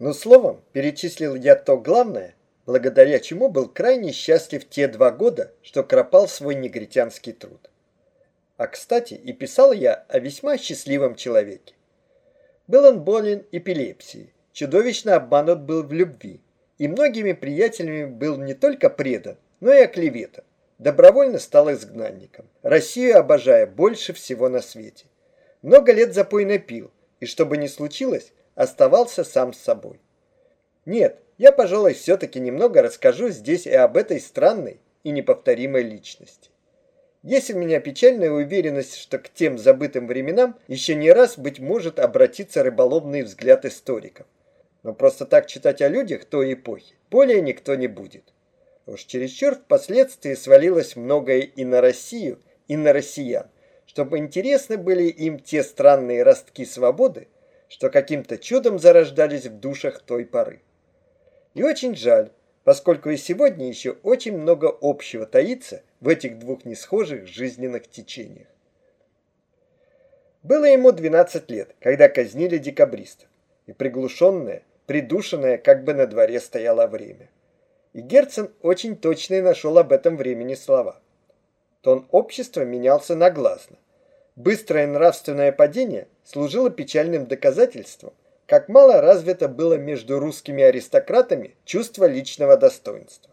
Но словом, перечислил я то главное, благодаря чему был крайне счастлив те два года, что кропал свой негритянский труд. А кстати, и писал я о весьма счастливом человеке. Был он болен эпилепсией, чудовищно обманут был в любви, и многими приятелями был не только предан, но и оклеветан. Добровольно стал изгнанником, Россию обожая больше всего на свете. Много лет запойно пил, и что бы ни случилось, оставался сам с собой. Нет, я, пожалуй, все-таки немного расскажу здесь и об этой странной и неповторимой личности. Есть у меня печальная уверенность, что к тем забытым временам еще не раз, быть может, обратится рыболовный взгляд историков. Но просто так читать о людях той эпохи более никто не будет. Уж чересчур впоследствии свалилось многое и на Россию, и на россиян, чтобы интересны были им те странные ростки свободы, что каким-то чудом зарождались в душах той поры. И очень жаль, поскольку и сегодня еще очень много общего таится в этих двух несхожих жизненных течениях. Было ему 12 лет, когда казнили декабристов, и приглушенное, придушенное, как бы на дворе стояло время. И Герцен очень точно нашел об этом времени слова. Тон общества менялся нагласно. Быстрое нравственное падение служило печальным доказательством, как мало развито было между русскими аристократами чувство личного достоинства.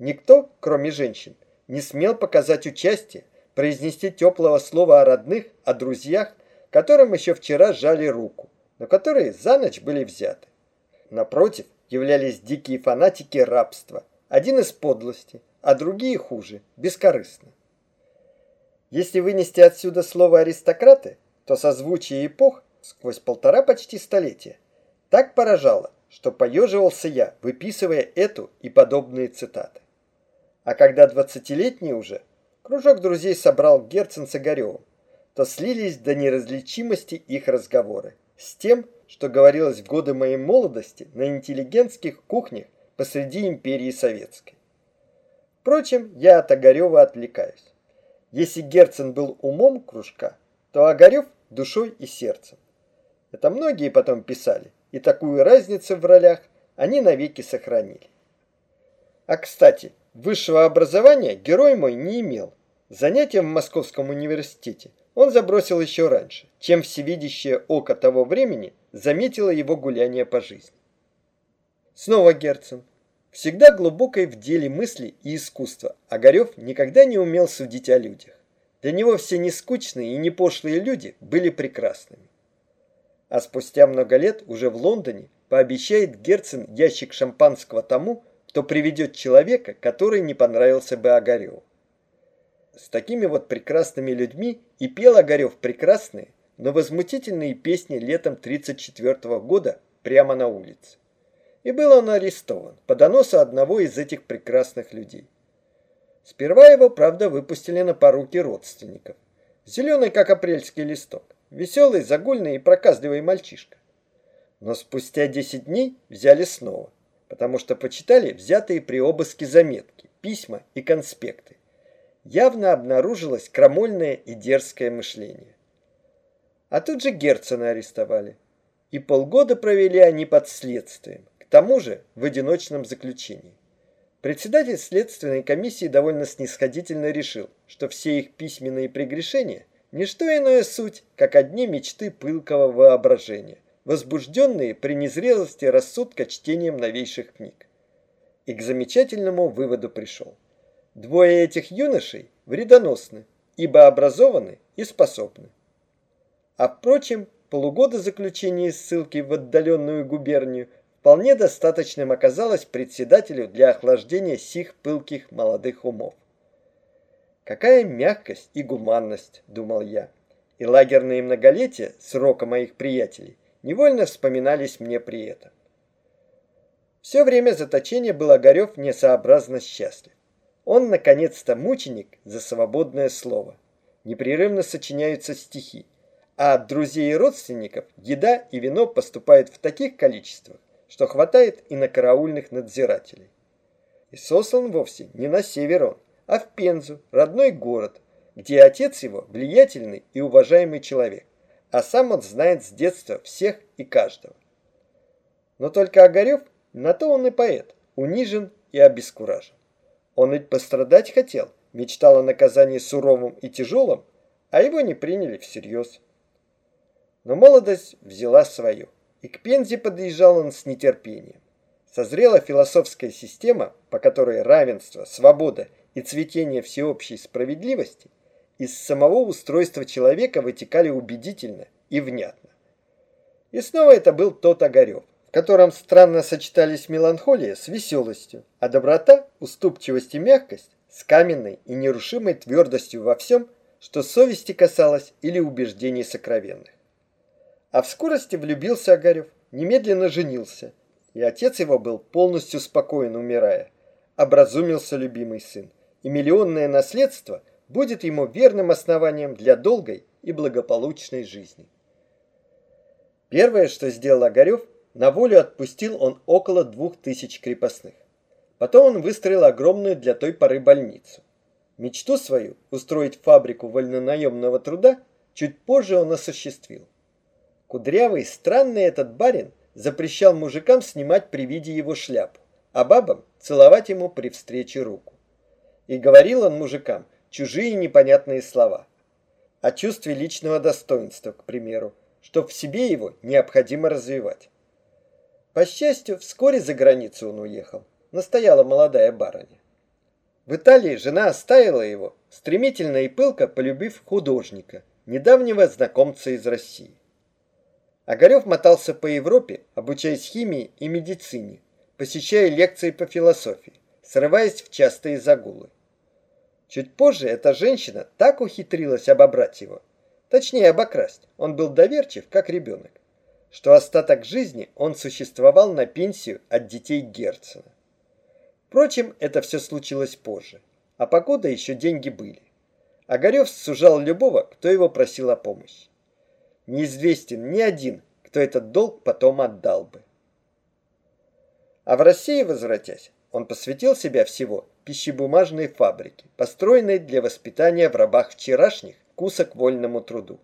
Никто, кроме женщин, не смел показать участие, произнести теплого слова о родных, о друзьях, которым еще вчера жали руку, но которые за ночь были взяты. Напротив, являлись дикие фанатики рабства, один из подлости, а другие хуже, бескорыстно. Если вынести отсюда слово «аристократы», то созвучие эпох сквозь полтора почти столетия так поражало, что поеживался я, выписывая эту и подобные цитаты. А когда двадцатилетний уже, кружок друзей собрал Герцен с Огаревым, то слились до неразличимости их разговоры с тем, что говорилось в годы моей молодости на интеллигентских кухнях посреди империи советской. Впрочем, я от Огарева отвлекаюсь. Если Герцен был умом кружка, то Огарев – душой и сердцем. Это многие потом писали, и такую разницу в ролях они навеки сохранили. А кстати, Высшего образования герой мой не имел. Занятия в Московском университете он забросил еще раньше, чем всевидящее око того времени заметило его гуляние по жизни. Снова Герцен. Всегда глубокой в деле мысли и искусства, Огарев никогда не умел судить о людях. Для него все нескучные и не пошлые люди были прекрасными. А спустя много лет уже в Лондоне пообещает Герцен ящик шампанского тому, кто приведет человека, который не понравился бы Огареву. С такими вот прекрасными людьми и пел Огарев прекрасные, но возмутительные песни летом 1934 года прямо на улице. И был он арестован по доносу одного из этих прекрасных людей. Сперва его, правда, выпустили на поруки родственников. Зеленый, как апрельский листок. Веселый, загульный и проказливый мальчишка. Но спустя 10 дней взяли снова потому что почитали взятые при обыске заметки, письма и конспекты. Явно обнаружилось крамольное и дерзкое мышление. А тут же Герцена арестовали. И полгода провели они под следствием, тому же в одиночном заключении. Председатель следственной комиссии довольно снисходительно решил, что все их письменные прегрешения – не что иное суть, как одни мечты пылкого воображения – возбужденные при незрелости рассудка чтением новейших книг. И к замечательному выводу пришел. Двое этих юношей вредоносны, ибо образованы и способны. А впрочем, полугода заключения ссылки в отдаленную губернию вполне достаточным оказалось председателю для охлаждения сих пылких молодых умов. Какая мягкость и гуманность, думал я, и лагерные многолетия срока моих приятелей невольно вспоминались мне при этом. Все время заточения был Огарев несообразно счастлив. Он, наконец-то, мученик за свободное слово. Непрерывно сочиняются стихи, а от друзей и родственников еда и вино поступают в таких количествах, что хватает и на караульных надзирателей. И сослан вовсе не на север а в Пензу, родной город, где отец его влиятельный и уважаемый человек а сам он знает с детства всех и каждого. Но только Огарев, на то он и поэт, унижен и обескуражен. Он ведь пострадать хотел, мечтал о наказании суровым и тяжелым, а его не приняли всерьез. Но молодость взяла свое, и к Пензе подъезжал он с нетерпением. Созрела философская система, по которой равенство, свобода и цветение всеобщей справедливости из самого устройства человека вытекали убедительно и внятно. И снова это был тот Огарев, в котором странно сочетались меланхолия с веселостью, а доброта, уступчивость и мягкость с каменной и нерушимой твердостью во всем, что совести касалось или убеждений сокровенных. А в скорости влюбился Огарев, немедленно женился, и отец его был полностью спокоен, умирая. Образумился любимый сын, и миллионное наследство будет ему верным основанием для долгой и благополучной жизни. Первое, что сделал Огарев, на волю отпустил он около двух тысяч крепостных. Потом он выстроил огромную для той поры больницу. Мечту свою устроить фабрику вольнонаемного труда чуть позже он осуществил. Кудрявый, странный этот барин запрещал мужикам снимать при виде его шляпу, а бабам целовать ему при встрече руку. И говорил он мужикам чужие непонятные слова. О чувстве личного достоинства, к примеру, что в себе его необходимо развивать. По счастью, вскоре за границу он уехал. Настояла молодая барыня. В Италии жена оставила его, стремительно и пылко полюбив художника, недавнего знакомца из России. Огарев мотался по Европе, обучаясь химии и медицине, посещая лекции по философии, срываясь в частые загулы. Чуть позже эта женщина так ухитрилась обобрать его, точнее обокрасть, он был доверчив, как ребенок, что остаток жизни он существовал на пенсию от детей Герцена. Впрочем, это все случилось позже, а покуда еще деньги были. Огарев сужал любого, кто его просил о помощи неизвестен ни один, кто этот долг потом отдал бы. А в России, возвратясь, он посвятил себя всего пищебумажной фабрике, построенной для воспитания в рабах вчерашних кусок вольному труду.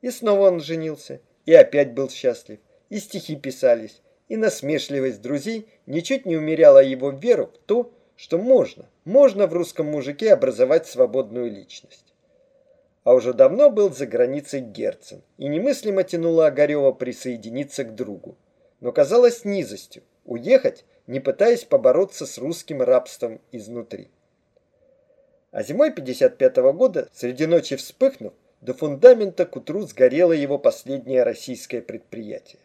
И снова он женился, и опять был счастлив, и стихи писались, и насмешливость друзей ничуть не умеряла его веру в то, что можно, можно в русском мужике образовать свободную личность а уже давно был за границей Герцен, и немыслимо тянуло Огарева присоединиться к другу. Но казалось низостью уехать, не пытаясь побороться с русским рабством изнутри. А зимой 55 -го года, среди ночи вспыхнув, до фундамента к утру сгорело его последнее российское предприятие.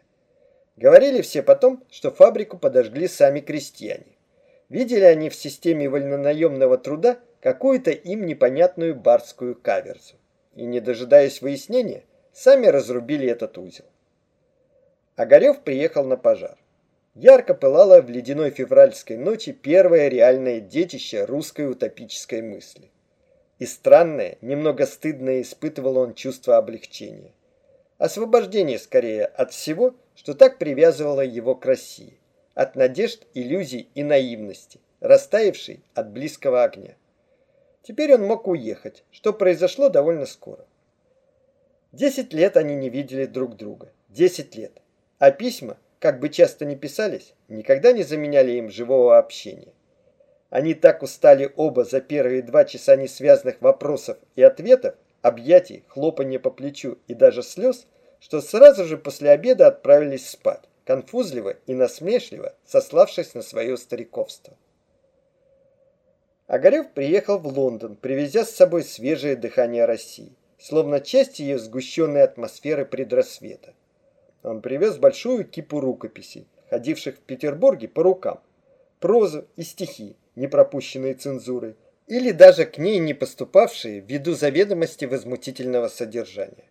Говорили все потом, что фабрику подожгли сами крестьяне. Видели они в системе вольнонаемного труда какую-то им непонятную барскую каверзу и, не дожидаясь выяснения, сами разрубили этот узел. Огарев приехал на пожар. Ярко пылало в ледяной февральской ночи первое реальное детище русской утопической мысли. И странное, немного стыдное испытывал он чувство облегчения. Освобождение скорее от всего, что так привязывало его к России, от надежд, иллюзий и наивности, растаявшей от близкого огня. Теперь он мог уехать, что произошло довольно скоро. Десять лет они не видели друг друга. Десять лет. А письма, как бы часто ни писались, никогда не заменяли им живого общения. Они так устали оба за первые два часа несвязанных вопросов и ответов, объятий, хлопанья по плечу и даже слез, что сразу же после обеда отправились спать, конфузливо и насмешливо сославшись на свое стариковство. Огарев приехал в Лондон, привезя с собой свежее дыхание России, словно часть ее сгущенной атмосферы предрассвета. Он привез большую кипу рукописей, ходивших в Петербурге по рукам, прозу и стихи, не пропущенные цензурой, или даже к ней не поступавшие ввиду заведомости возмутительного содержания.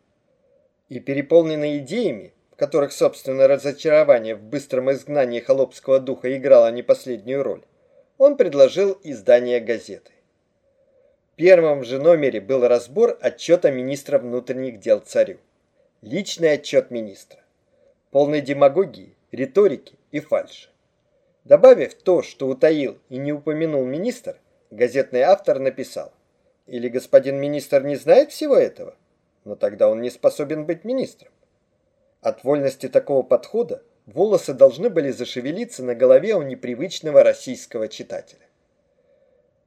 И переполненные идеями, в которых, собственно, разочарование в быстром изгнании холопского духа играло не последнюю роль, он предложил издание газеты. Первом же номере был разбор отчета министра внутренних дел царю. Личный отчет министра. Полный демагогии, риторики и фальши. Добавив то, что утаил и не упомянул министр, газетный автор написал, или господин министр не знает всего этого, но тогда он не способен быть министром. От вольности такого подхода волосы должны были зашевелиться на голове у непривычного российского читателя.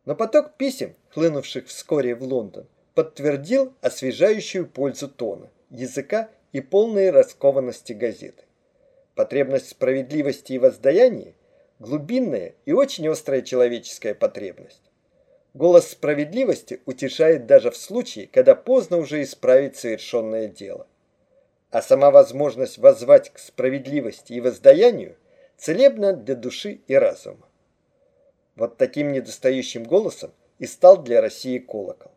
Но поток писем, хлынувших вскоре в Лондон, подтвердил освежающую пользу тона, языка и полной раскованности газеты. Потребность справедливости и воздаянии – глубинная и очень острая человеческая потребность. Голос справедливости утешает даже в случае, когда поздно уже исправить совершенное дело. А сама возможность воззвать к справедливости и воздаянию целебна для души и разума. Вот таким недостающим голосом и стал для России колокол.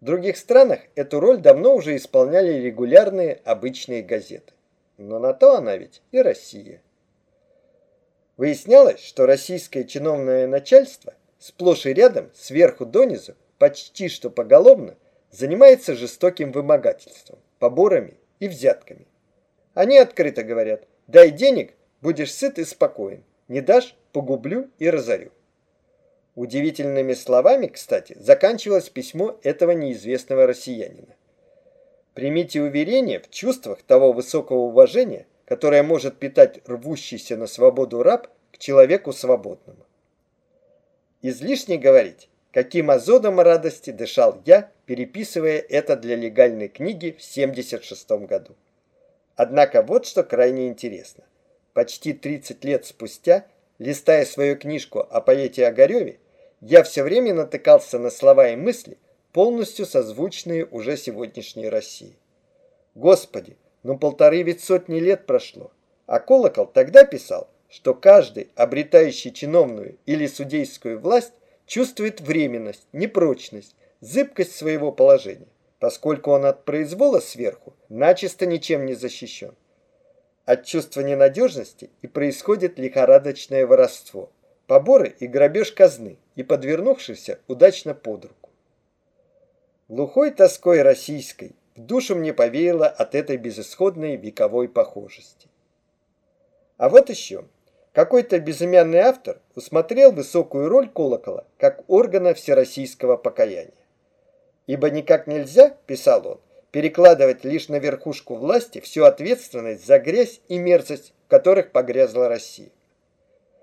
В других странах эту роль давно уже исполняли регулярные обычные газеты. Но на то она ведь и Россия. Выяснялось, что российское чиновное начальство сплошь и рядом, сверху донизу, почти что поголовно, занимается жестоким вымогательством, поборами и взятками. Они открыто говорят, дай денег, будешь сыт и спокоен, не дашь, погублю и разорю. Удивительными словами, кстати, заканчивалось письмо этого неизвестного россиянина. Примите уверение в чувствах того высокого уважения, которое может питать рвущийся на свободу раб к человеку свободному. Излишне говорить, каким азотом радости дышал я, переписывая это для легальной книги в 76 году. Однако вот что крайне интересно. Почти 30 лет спустя, листая свою книжку о поэте Огареве, я все время натыкался на слова и мысли, полностью созвучные уже сегодняшней России. Господи, ну полторы ведь сотни лет прошло. А Колокол тогда писал, что каждый, обретающий чиновную или судейскую власть, чувствует временность, непрочность, зыбкость своего положения, поскольку он от произвола сверху начисто ничем не защищен. От чувства ненадежности и происходит лихорадочное воровство – поборы и грабеж казны и подвернувшихся удачно под руку. Глухой тоской российской в душу мне повеяло от этой безысходной вековой похожести. А вот еще. Какой-то безымянный автор усмотрел высокую роль колокола как органа всероссийского покаяния. Ибо никак нельзя, писал он, перекладывать лишь на верхушку власти всю ответственность за грязь и мерзость, в которых погрязла Россия.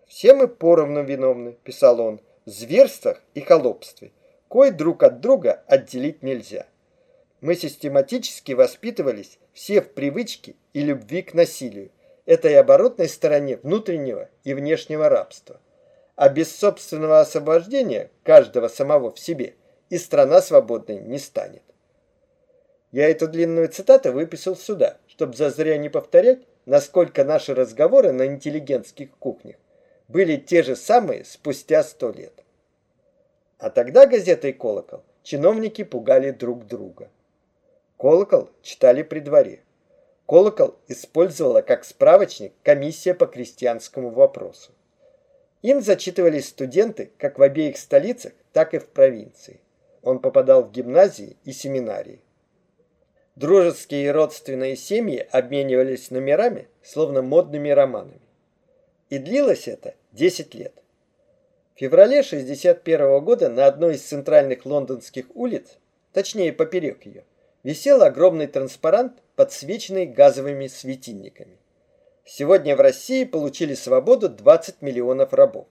Все мы поровну виновны, писал он, в зверствах и холопстве, кое друг от друга отделить нельзя. Мы систематически воспитывались все в привычке и любви к насилию, этой оборотной стороне внутреннего и внешнего рабства. А без собственного освобождения каждого самого в себе и страна свободной не станет. Я эту длинную цитату выписал сюда, чтобы зазря не повторять, насколько наши разговоры на интеллигентских кухнях были те же самые спустя сто лет. А тогда газета и колокол чиновники пугали друг друга. Колокол читали при дворе. Колокол использовала как справочник комиссия по крестьянскому вопросу. Им зачитывались студенты как в обеих столицах, так и в провинции. Он попадал в гимназии и семинарии. Дружеские и родственные семьи обменивались номерами, словно модными романами. И длилось это 10 лет. В феврале 61 года на одной из центральных лондонских улиц, точнее поперек ее, висел огромный транспарант, подсвеченный газовыми светильниками. Сегодня в России получили свободу 20 миллионов рабов.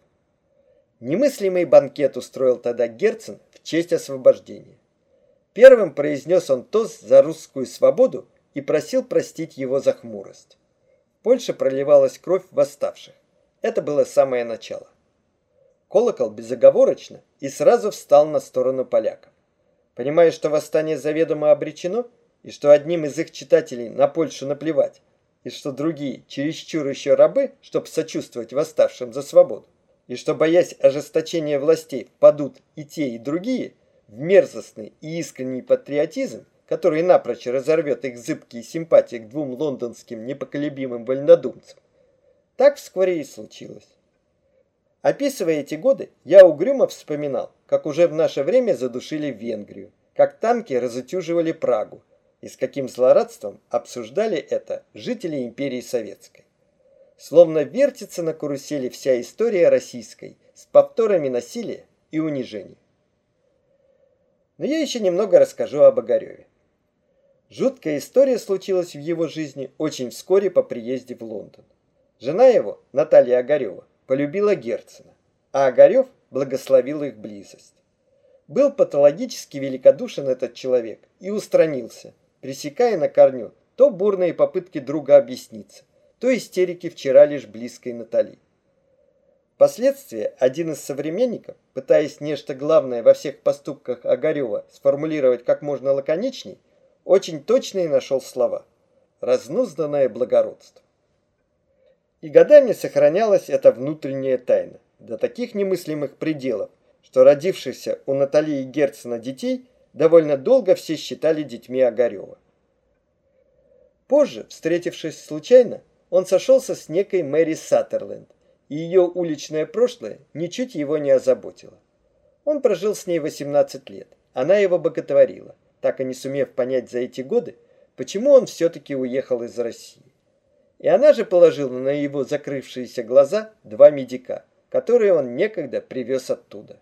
Немыслимый банкет устроил тогда Герцен в честь освобождения. Первым произнес он тост за русскую свободу и просил простить его за хмурость. В Польше проливалась кровь восставших. Это было самое начало. Колокол безоговорочно и сразу встал на сторону поляков. Понимая, что восстание заведомо обречено, и что одним из их читателей на Польшу наплевать, и что другие чересчур еще рабы, чтобы сочувствовать восставшим за свободу, и что, боясь ожесточения властей, падут и те, и другие, в мерзостный и искренний патриотизм, который напрочь разорвет их зыбкие симпатии к двум лондонским непоколебимым вольнодумцам, так вскоре и случилось. Описывая эти годы, я угрюмо вспоминал, как уже в наше время задушили Венгрию, как танки разутюживали Прагу, и с каким злорадством обсуждали это жители империи Советской. Словно вертится на карусели вся история российской с повторами насилия и унижения. Но я еще немного расскажу об Огареве. Жуткая история случилась в его жизни очень вскоре по приезде в Лондон. Жена его, Наталья Огарева, полюбила Герцена, а Огарев благословил их близость. Был патологически великодушен этот человек и устранился, пресекая на корню то бурные попытки друга объясниться, то истерики вчера лишь близкой Натали. Впоследствии один из современников, пытаясь нечто главное во всех поступках Огарева сформулировать как можно лаконичней, очень точные нашел слова «разнузданное благородство». И годами сохранялась эта внутренняя тайна до таких немыслимых пределов, что родившихся у Натальи Герцена детей довольно долго все считали детьми Огарева. Позже, встретившись случайно, он сошелся с некой Мэри Саттерленд, и ее уличное прошлое ничуть его не озаботило. Он прожил с ней 18 лет, она его боготворила, так и не сумев понять за эти годы, почему он все-таки уехал из России. И она же положила на его закрывшиеся глаза два медика, которые он некогда привез оттуда.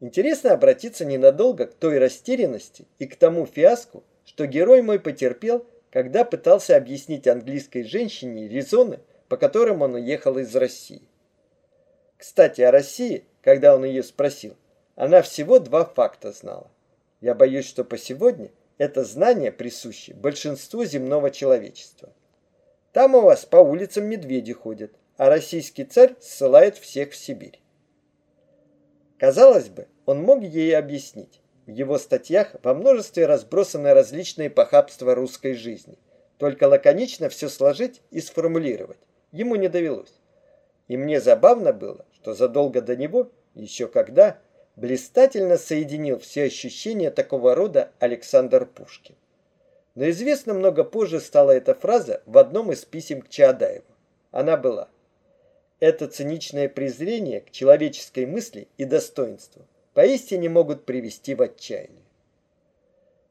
Интересно обратиться ненадолго к той растерянности и к тому фиаску, что герой мой потерпел, когда пытался объяснить английской женщине резоны, по которым он уехал из России. Кстати, о России, когда он ее спросил, она всего два факта знала. Я боюсь, что по сегодня это знание присуще большинству земного человечества. Там у вас по улицам медведи ходят, а российский царь ссылает всех в Сибирь. Казалось бы, он мог ей объяснить. В его статьях во множестве разбросаны различные похабства русской жизни. Только лаконично все сложить и сформулировать ему не довелось. И мне забавно было, что задолго до него, еще когда, блистательно соединил все ощущения такого рода Александр Пушкин. Но известно много позже стала эта фраза в одном из писем к Чаадаеву. Она была «Это циничное презрение к человеческой мысли и достоинству поистине могут привести в отчаяние».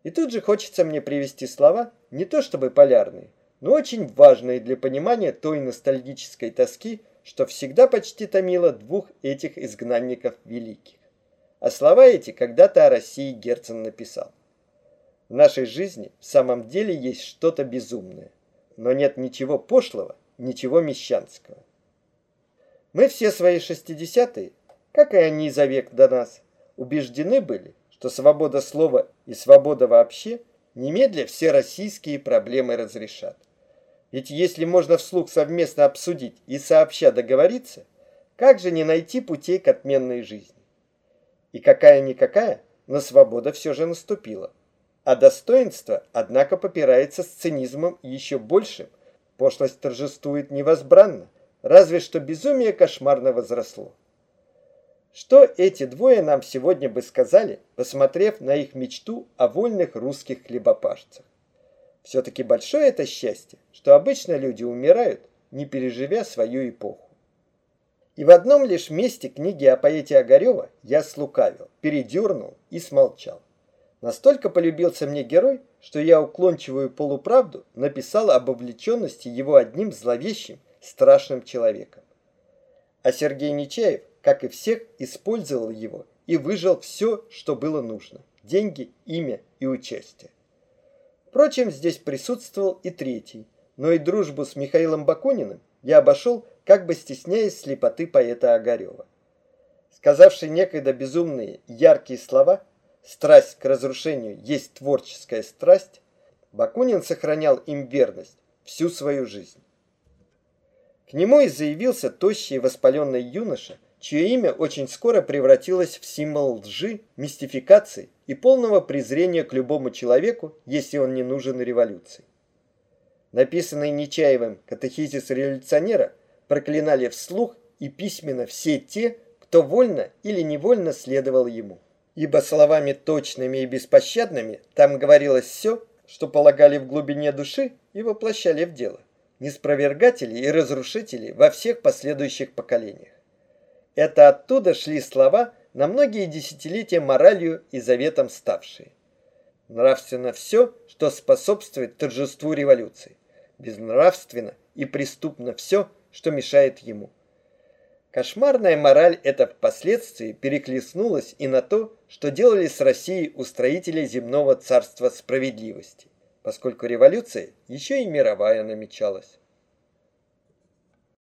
И тут же хочется мне привести слова, не то чтобы полярные, но очень важные для понимания той ностальгической тоски, что всегда почти томило двух этих изгнанников великих. А слова эти когда-то о России Герцен написал. В нашей жизни в самом деле есть что-то безумное, но нет ничего пошлого, ничего мещанского. Мы все свои шестидесятые, как и они за век до нас, убеждены были, что свобода слова и свобода вообще немедля все российские проблемы разрешат. Ведь если можно вслух совместно обсудить и сообща договориться, как же не найти путей к отменной жизни? И какая-никакая, но свобода все же наступила. А достоинство, однако, попирается с цинизмом еще большим. Пошлость торжествует невозбранно, разве что безумие кошмарно возросло. Что эти двое нам сегодня бы сказали, посмотрев на их мечту о вольных русских хлебопашцах? Все-таки большое это счастье, что обычно люди умирают, не переживя свою эпоху. И в одном лишь месте книги о поэте Огарева я слукавил, передернул и смолчал. Настолько полюбился мне герой, что я уклончивую полуправду написал об увлеченности его одним зловещим, страшным человеком. А Сергей Нечаев, как и всех, использовал его и выжил все, что было нужно – деньги, имя и участие. Впрочем, здесь присутствовал и третий, но и дружбу с Михаилом Бакуниным я обошел как бы стесняясь слепоты поэта Огарева. Сказавший некогда безумные яркие слова «страсть к разрушению есть творческая страсть», Бакунин сохранял им верность всю свою жизнь. К нему и заявился тощий воспаленный юноша, чье имя очень скоро превратилось в символ лжи, мистификации и полного презрения к любому человеку, если он не нужен революции. Написанный Нечаевым «Катехизис революционера» проклинали вслух и письменно все те, кто вольно или невольно следовал ему. Ибо словами точными и беспощадными там говорилось все, что полагали в глубине души и воплощали в дело. Неспровергатели и разрушители во всех последующих поколениях. Это оттуда шли слова, на многие десятилетия моралью и заветом ставшие. Нравственно все, что способствует торжеству революции. Безнравственно и преступно все, что мешает ему. Кошмарная мораль эта впоследствии переклеснулась и на то, что делали с Россией устроители земного царства справедливости, поскольку революция еще и мировая намечалась.